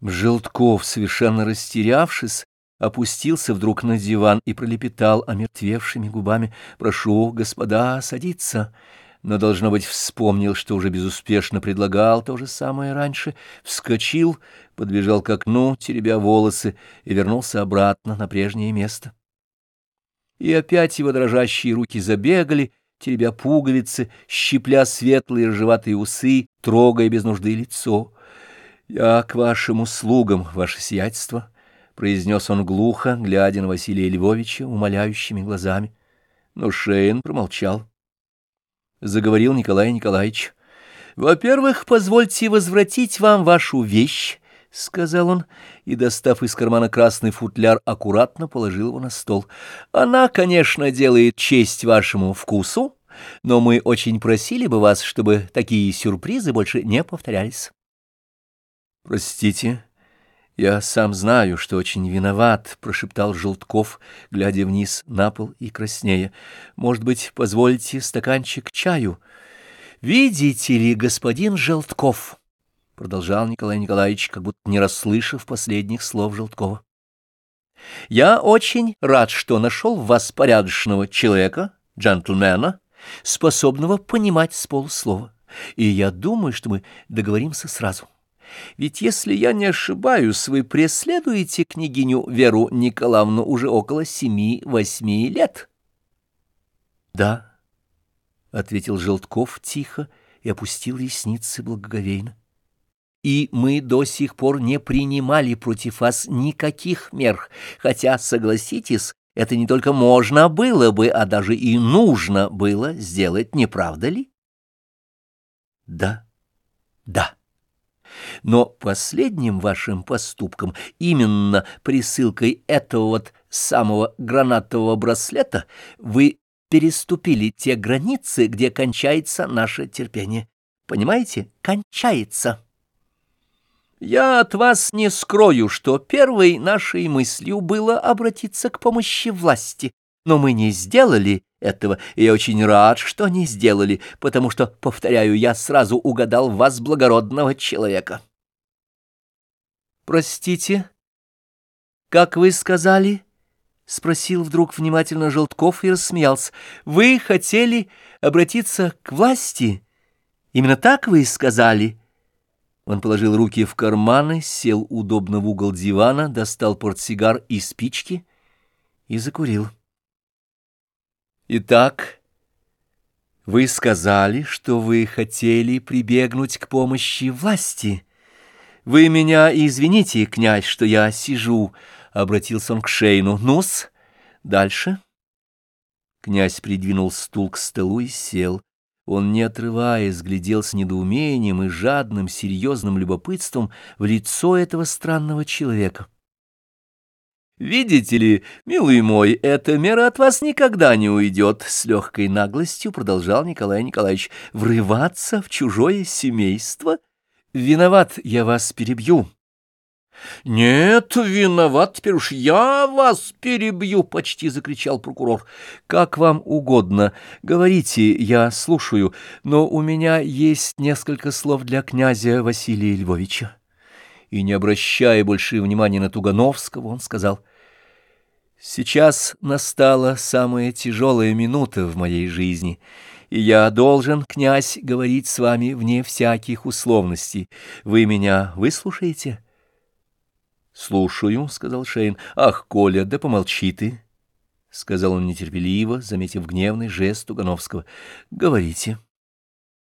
Желтков, совершенно растерявшись, опустился вдруг на диван и пролепетал омертвевшими губами «Прошу, господа, садиться». Но, должно быть, вспомнил, что уже безуспешно предлагал то же самое раньше, вскочил, подбежал к окну, теребя волосы, и вернулся обратно на прежнее место. И опять его дрожащие руки забегали, теребя пуговицы, щипля светлые ржеватые усы, трогая без нужды лицо. «Я к вашим услугам, ваше сиятельство», — произнес он глухо, глядя на Василия Львовича умоляющими глазами. Но Шейн промолчал. Заговорил Николай Николаевич. «Во-первых, позвольте возвратить вам вашу вещь», — сказал он, и, достав из кармана красный футляр, аккуратно положил его на стол. «Она, конечно, делает честь вашему вкусу, но мы очень просили бы вас, чтобы такие сюрпризы больше не повторялись». «Простите, я сам знаю, что очень виноват», — прошептал Желтков, глядя вниз на пол и краснея. «Может быть, позвольте стаканчик чаю?» «Видите ли, господин Желтков», — продолжал Николай Николаевич, как будто не расслышав последних слов Желткова. «Я очень рад, что нашел в вас порядочного человека, джентльмена, способного понимать с полуслова, и я думаю, что мы договоримся сразу». Ведь, если я не ошибаюсь, вы преследуете княгиню Веру Николаевну уже около семи-восьми лет. — Да, — ответил Желтков тихо и опустил ресницы благоговейно. — И мы до сих пор не принимали против вас никаких мер, хотя, согласитесь, это не только можно было бы, а даже и нужно было сделать, не правда ли? — Да, да. Но последним вашим поступком, именно присылкой этого вот самого гранатового браслета, вы переступили те границы, где кончается наше терпение. Понимаете? Кончается. Я от вас не скрою, что первой нашей мыслью было обратиться к помощи власти, но мы не сделали этого, и я очень рад, что не сделали, потому что, повторяю, я сразу угадал вас благородного человека. Простите, как вы сказали? — спросил вдруг внимательно Желтков и рассмеялся. — Вы хотели обратиться к власти? Именно так вы и сказали? Он положил руки в карманы, сел удобно в угол дивана, достал портсигар и спички и закурил. Итак, вы сказали, что вы хотели прибегнуть к помощи власти. Вы меня извините, князь, что я сижу, — обратился он к Шейну. Ну-с, дальше. Князь придвинул стул к столу и сел. Он, не отрываясь, глядел с недоумением и жадным, серьезным любопытством в лицо этого странного человека. «Видите ли, милый мой, эта мера от вас никогда не уйдет», — с легкой наглостью продолжал Николай Николаевич. «Врываться в чужое семейство? Виноват, я вас перебью». «Нет, виноват, теперь уж я вас перебью!» — почти закричал прокурор. «Как вам угодно. Говорите, я слушаю, но у меня есть несколько слов для князя Василия Львовича». И, не обращая больше внимания на Тугановского, он сказал — Сейчас настала самая тяжелая минута в моей жизни, и я должен, князь, говорить с вами вне всяких условностей. Вы меня выслушаете? — Слушаю, — сказал Шейн. — Ах, Коля, да помолчи ты, — сказал он нетерпеливо, заметив гневный жест Тугановского. — Говорите. —